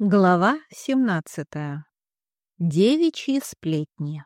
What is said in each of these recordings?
Глава 17. Девичьи сплетни.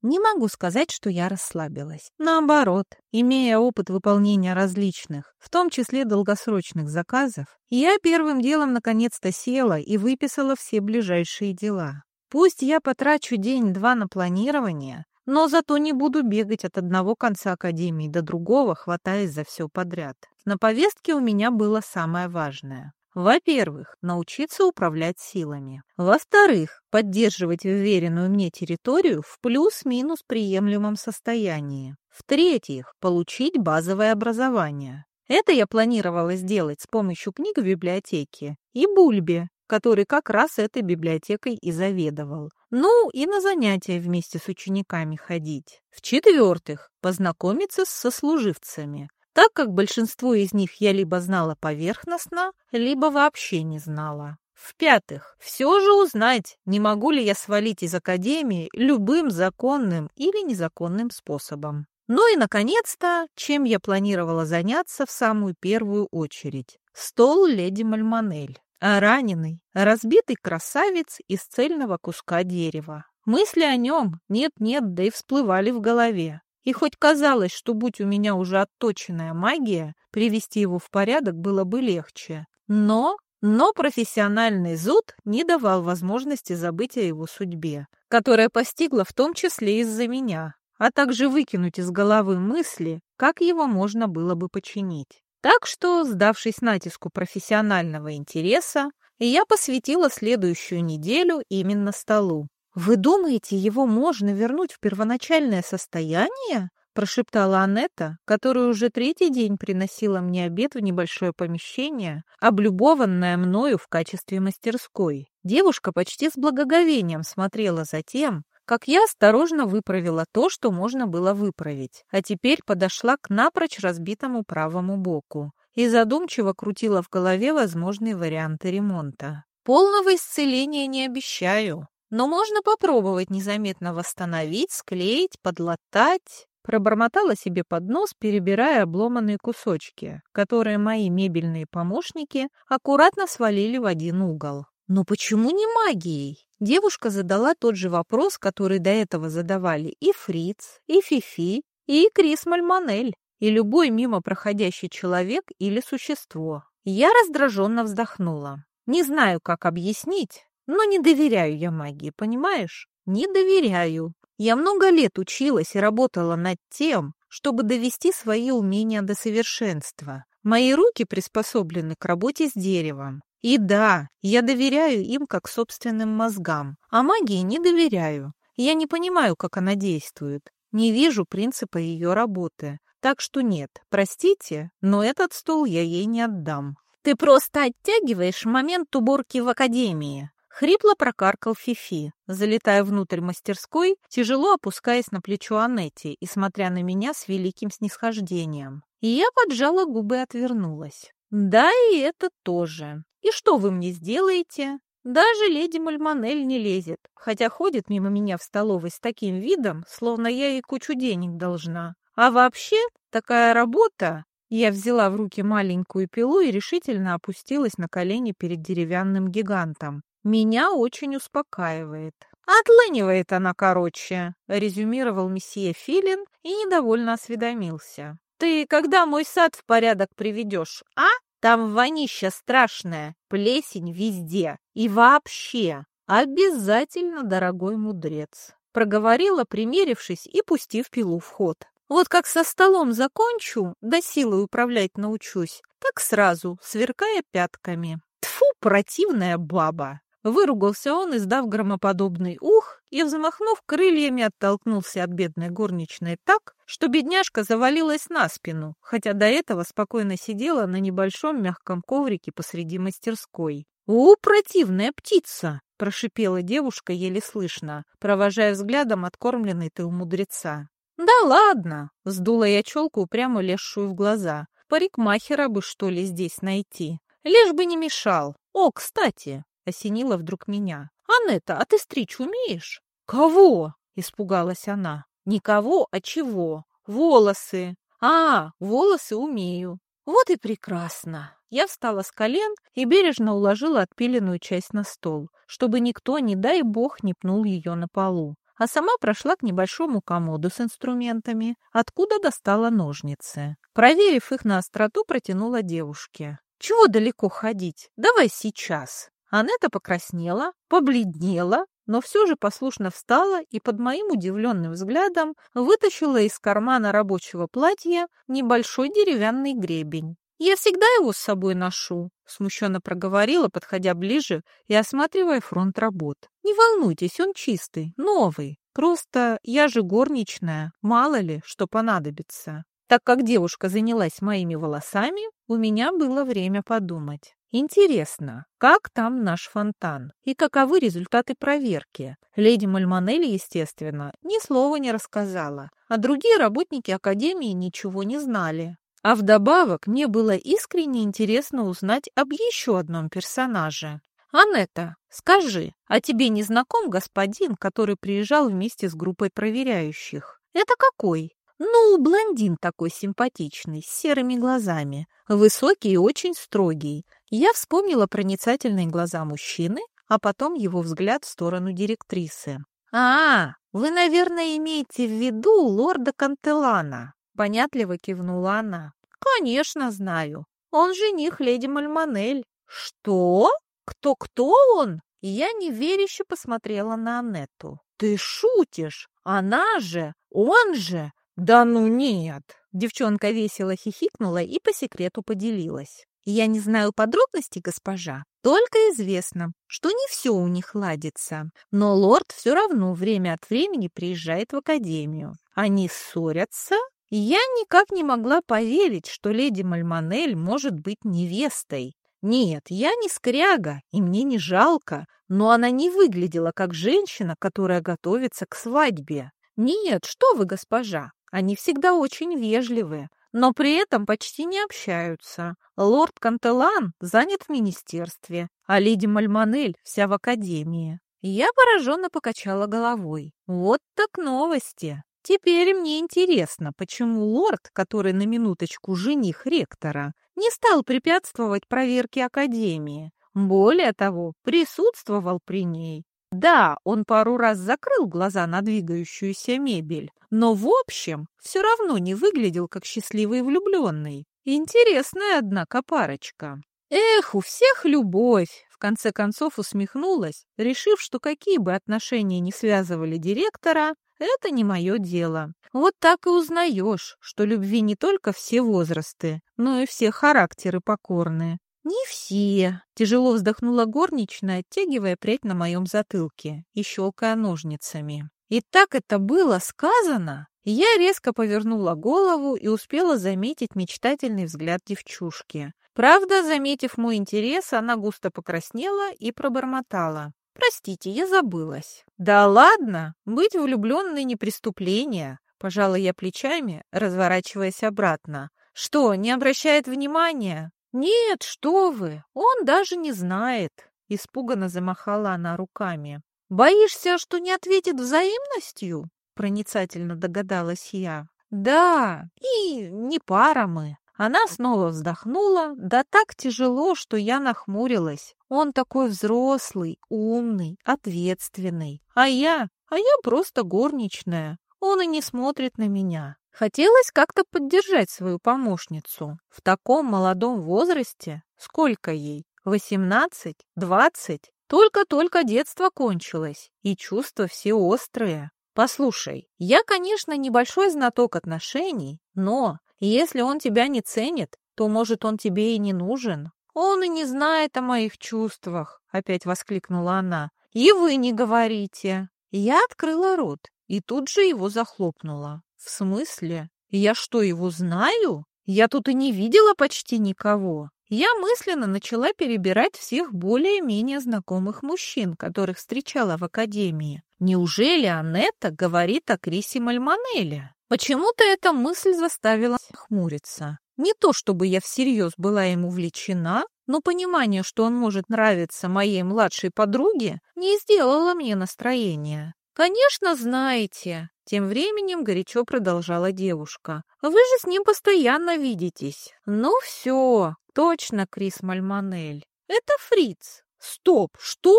Не могу сказать, что я расслабилась. Наоборот, имея опыт выполнения различных, в том числе долгосрочных заказов, я первым делом наконец-то села и выписала все ближайшие дела. Пусть я потрачу день-два на планирование, но зато не буду бегать от одного конца академии до другого, хватаясь за все подряд. На повестке у меня было самое важное во-первых, научиться управлять силами. Во-вторых, поддерживать уверенную мне территорию в плюс-минус приемлемом состоянии. В-третьих, получить базовое образование. Это я планировала сделать с помощью книг в библиотеке и Бульбе, который как раз этой библиотекой и заведовал. Ну, и на занятия вместе с учениками ходить. В-четвертых, познакомиться с сослуживцами так как большинство из них я либо знала поверхностно, либо вообще не знала. В-пятых, все же узнать, не могу ли я свалить из академии любым законным или незаконным способом. Ну и, наконец-то, чем я планировала заняться в самую первую очередь. Стол леди Мальмонель. Раненый, разбитый красавец из цельного куска дерева. Мысли о нем нет-нет, да и всплывали в голове. И хоть казалось, что будь у меня уже отточенная магия, привести его в порядок было бы легче. Но, но профессиональный зуд не давал возможности забыть о его судьбе, которая постигла в том числе из-за меня, а также выкинуть из головы мысли, как его можно было бы починить. Так что, сдавшись натиску профессионального интереса, я посвятила следующую неделю именно столу. «Вы думаете, его можно вернуть в первоначальное состояние?» прошептала Анетта, которая уже третий день приносила мне обед в небольшое помещение, облюбованное мною в качестве мастерской. Девушка почти с благоговением смотрела за тем, как я осторожно выправила то, что можно было выправить, а теперь подошла к напрочь разбитому правому боку и задумчиво крутила в голове возможные варианты ремонта. Полного исцеления не обещаю, но можно попробовать незаметно восстановить, склеить, подлатать. Пробормотала себе под нос, перебирая обломанные кусочки, которые мои мебельные помощники аккуратно свалили в один угол. Но почему не магией? Девушка задала тот же вопрос, который до этого задавали и Фриц, и Фифи, и Крис Мальмонель, и любой мимо проходящий человек или существо. Я раздраженно вздохнула. Не знаю, как объяснить, но не доверяю я магии, понимаешь? Не доверяю. Я много лет училась и работала над тем, чтобы довести свои умения до совершенства. Мои руки приспособлены к работе с деревом. И да, я доверяю им как собственным мозгам, а магии не доверяю. Я не понимаю, как она действует. Не вижу принципа ее работы. Так что нет, простите, но этот стол я ей не отдам. Ты просто оттягиваешь момент уборки в академии. Хрипло прокаркал Фифи, залетая внутрь мастерской, тяжело опускаясь на плечо Анетти и смотря на меня с великим снисхождением. Я поджала губы и отвернулась. «Да, и это тоже. И что вы мне сделаете?» Даже леди Мальмонель не лезет, хотя ходит мимо меня в столовой с таким видом, словно я ей кучу денег должна. А вообще, такая работа... Я взяла в руки маленькую пилу и решительно опустилась на колени перед деревянным гигантом меня очень успокаивает. «Отлынивает она короче», — резюмировал месье Филин и недовольно осведомился. «Ты когда мой сад в порядок приведешь, а? Там вонища страшная, плесень везде. И вообще, обязательно, дорогой мудрец», — проговорила, примерившись и пустив пилу в ход. «Вот как со столом закончу, да силой управлять научусь, так сразу, сверкая пятками. Тфу, противная баба!» Выругался он, издав громоподобный ух, и, взмахнув крыльями, оттолкнулся от бедной горничной так, что бедняжка завалилась на спину, хотя до этого спокойно сидела на небольшом мягком коврике посреди мастерской. «У, противная птица!» — прошипела девушка еле слышно, провожая взглядом откормленный ты у мудреца. «Да ладно!» — сдула я челку, прямо лезшую в глаза. «Парикмахера бы, что ли, здесь найти? Лишь бы не мешал. О, кстати, осенила вдруг меня. «Анетта, а ты стричь умеешь?» «Кого?» — испугалась она. «Никого, а чего? Волосы!» «А, волосы умею. Вот и прекрасно. Я встала с колен и бережно уложила отпиленную часть на стол, чтобы никто, не дай бог, не пнул ее на полу. А сама прошла к небольшому комоду с инструментами, откуда достала ножницы. Проверив их на остроту, протянула девушке. «Чего далеко ходить? Давай сейчас!» Анетта покраснела, побледнела, но все же послушно встала и под моим удивленным взглядом вытащила из кармана рабочего платья небольшой деревянный гребень. «Я всегда его с собой ношу», — смущенно проговорила, подходя ближе и осматривая фронт работ. «Не волнуйтесь, он чистый, новый. Просто я же горничная, мало ли, что понадобится». Так как девушка занялась моими волосами, у меня было время подумать. Интересно, как там наш фонтан и каковы результаты проверки? Леди Мальмонелли, естественно, ни слова не рассказала, а другие работники Академии ничего не знали. А вдобавок мне было искренне интересно узнать об еще одном персонаже. «Анетта, скажи, а тебе не знаком господин, который приезжал вместе с группой проверяющих? Это какой?» Ну, блондин такой симпатичный, с серыми глазами, высокий и очень строгий. Я вспомнила проницательные глаза мужчины, а потом его взгляд в сторону директрисы. «А, вы, наверное, имеете в виду лорда Кантелана?» Понятливо кивнула она. «Конечно, знаю. Он жених леди Мальмонель». «Что? Кто-кто он?» Я неверяще посмотрела на Анетту. «Ты шутишь? Она же, он же, «Да ну нет!» Девчонка весело хихикнула и по секрету поделилась. «Я не знаю подробностей, госпожа, только известно, что не все у них ладится. Но лорд все равно время от времени приезжает в академию. Они ссорятся, я никак не могла поверить, что леди Мальмонель может быть невестой. Нет, я не скряга, и мне не жалко, но она не выглядела как женщина, которая готовится к свадьбе. Нет, что вы, госпожа, они всегда очень вежливы, но при этом почти не общаются. Лорд Кантелан занят в министерстве, а леди Мальмонель вся в академии. Я пораженно покачала головой. Вот так новости. Теперь мне интересно, почему лорд, который на минуточку жених ректора, не стал препятствовать проверке академии. Более того, присутствовал при ней. Да, он пару раз закрыл глаза на двигающуюся мебель, но в общем все равно не выглядел как счастливый влюбленный. Интересная, однако, парочка. Эх, у всех любовь! В конце концов усмехнулась, решив, что какие бы отношения ни связывали директора, это не мое дело. Вот так и узнаешь, что любви не только все возрасты, но и все характеры покорные. «Не все!» — тяжело вздохнула горничная, оттягивая прядь на моем затылке и щелкая ножницами. И так это было сказано! Я резко повернула голову и успела заметить мечтательный взгляд девчушки. Правда, заметив мой интерес, она густо покраснела и пробормотала. «Простите, я забылась». «Да ладно! Быть влюбленной не преступление!» Пожала я плечами, разворачиваясь обратно. «Что, не обращает внимания? «Нет, что вы, он даже не знает», — испуганно замахала она руками. «Боишься, что не ответит взаимностью?» — проницательно догадалась я. «Да, и не пара мы». Она снова вздохнула, да так тяжело, что я нахмурилась. Он такой взрослый, умный, ответственный. А я, а я просто горничная. Он и не смотрит на меня. Хотелось как-то поддержать свою помощницу. В таком молодом возрасте, сколько ей? Восемнадцать? Двадцать? Только-только детство кончилось, и чувства все острые. Послушай, я, конечно, небольшой знаток отношений, но если он тебя не ценит, то, может, он тебе и не нужен. Он и не знает о моих чувствах, опять воскликнула она. И вы не говорите. Я открыла рот и тут же его захлопнула. «В смысле? Я что, его знаю? Я тут и не видела почти никого». Я мысленно начала перебирать всех более-менее знакомых мужчин, которых встречала в академии. Неужели Анетта говорит о Крисе Мальмонеле? Почему-то эта мысль заставила хмуриться. Не то чтобы я всерьез была ему увлечена, но понимание, что он может нравиться моей младшей подруге, не сделало мне настроения. «Конечно, знаете!» Тем временем горячо продолжала девушка. «Вы же с ним постоянно видитесь». «Ну все, точно, Крис Мальмонель. Это Фриц. Стоп, что?»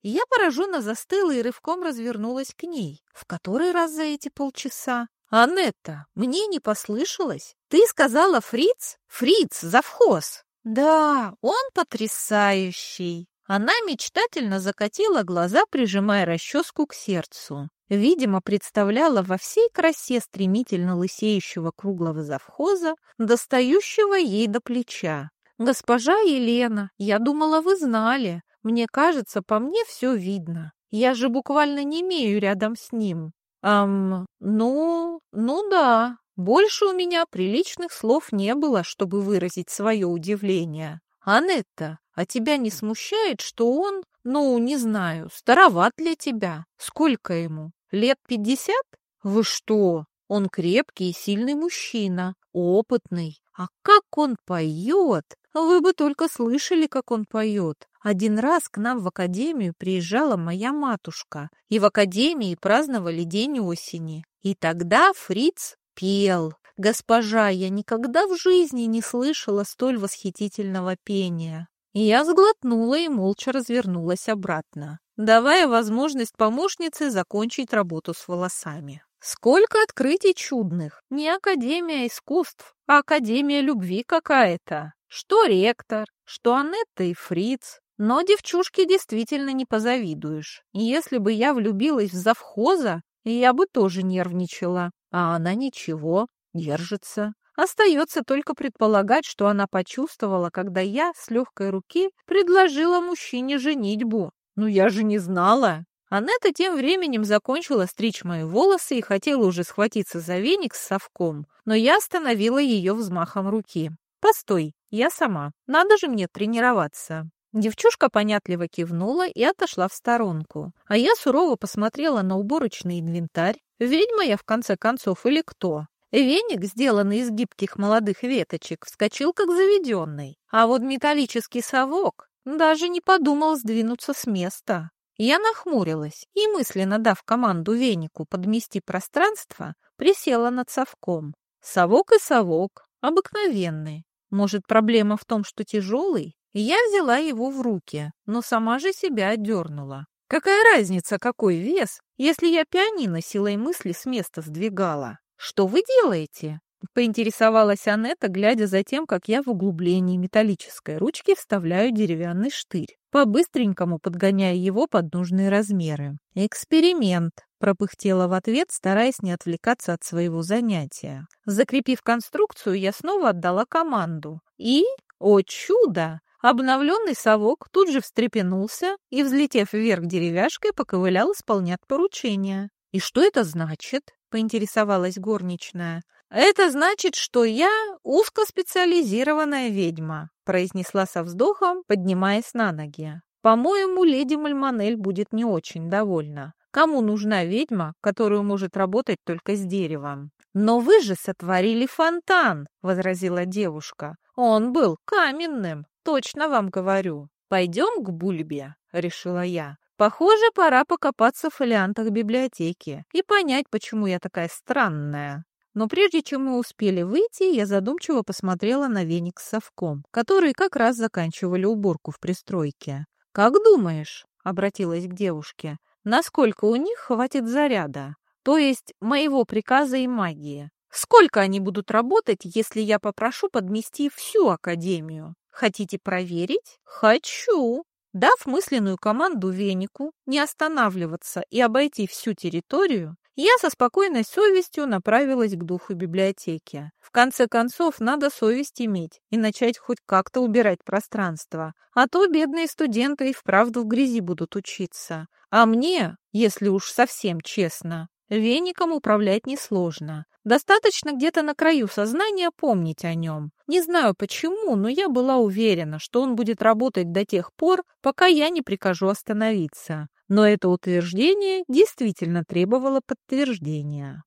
Я пораженно застыла и рывком развернулась к ней. В который раз за эти полчаса? «Анетта, мне не послышалось? Ты сказала Фриц? Фриц, завхоз!» «Да, он потрясающий!» Она мечтательно закатила глаза, прижимая расческу к сердцу. Видимо, представляла во всей красе стремительно лысеющего круглого завхоза, достающего ей до плеча. «Госпожа Елена, я думала, вы знали. Мне кажется, по мне все видно. Я же буквально не имею рядом с ним». «Ам, ну, ну да. Больше у меня приличных слов не было, чтобы выразить свое удивление. Анетта, а тебя не смущает, что он, ну, не знаю, староват для тебя? Сколько ему? Лет пятьдесят? Вы что? Он крепкий и сильный мужчина, опытный. А как он поет! Вы бы только слышали, как он поет. Один раз к нам в академию приезжала моя матушка, и в академии праздновали день осени. И тогда Фриц пел. Госпожа, я никогда в жизни не слышала столь восхитительного пения. Я сглотнула и молча развернулась обратно, давая возможность помощнице закончить работу с волосами. Сколько открытий чудных! Не Академия искусств, а Академия любви какая-то. Что ректор, что Анетта и Фриц. Но девчушке действительно не позавидуешь. Если бы я влюбилась в завхоза, я бы тоже нервничала. А она ничего, держится. Остается только предполагать, что она почувствовала, когда я с легкой руки предложила мужчине женитьбу. Ну я же не знала. Анетта тем временем закончила стричь мои волосы и хотела уже схватиться за веник с совком, но я остановила ее взмахом руки. «Постой, я сама. Надо же мне тренироваться». Девчушка понятливо кивнула и отошла в сторонку, а я сурово посмотрела на уборочный инвентарь. Ведьма я, в конце концов, или кто? Веник, сделанный из гибких молодых веточек, вскочил как заведенный, а вот металлический совок даже не подумал сдвинуться с места. Я нахмурилась и, мысленно дав команду венику подмести пространство, присела над совком. Совок и совок, обыкновенный. Может, проблема в том, что тяжелый? Я взяла его в руки, но сама же себя отдернула. Какая разница, какой вес, если я пианино силой мысли с места сдвигала? «Что вы делаете?» — поинтересовалась Анетта, глядя за тем, как я в углублении металлической ручки вставляю деревянный штырь, по-быстренькому подгоняя его под нужные размеры. «Эксперимент», — пропыхтела в ответ, стараясь не отвлекаться от своего занятия. Закрепив конструкцию, я снова отдала команду. И, о чудо, обновленный совок тут же встрепенулся и, взлетев вверх деревяшкой, поковылял исполнять поручение. «И что это значит?» Поинтересовалась горничная. «Это значит, что я узкоспециализированная ведьма», произнесла со вздохом, поднимаясь на ноги. «По-моему, леди Мальмонель будет не очень довольна. Кому нужна ведьма, которая может работать только с деревом?» «Но вы же сотворили фонтан», — возразила девушка. «Он был каменным, точно вам говорю. Пойдем к Бульбе», — решила я. Похоже, пора покопаться в фолиантах библиотеки и понять, почему я такая странная. Но прежде чем мы успели выйти, я задумчиво посмотрела на веник с совком, которые как раз заканчивали уборку в пристройке. «Как думаешь?» — обратилась к девушке. «Насколько у них хватит заряда? То есть моего приказа и магии? Сколько они будут работать, если я попрошу подмести всю Академию? Хотите проверить? Хочу!» Дав мысленную команду венику не останавливаться и обойти всю территорию, я со спокойной совестью направилась к духу библиотеки. В конце концов, надо совесть иметь и начать хоть как-то убирать пространство. А то бедные студенты и вправду в грязи будут учиться. А мне, если уж совсем честно, веником управлять несложно. Достаточно где-то на краю сознания помнить о нем. Не знаю почему, но я была уверена, что он будет работать до тех пор, пока я не прикажу остановиться. Но это утверждение действительно требовало подтверждения.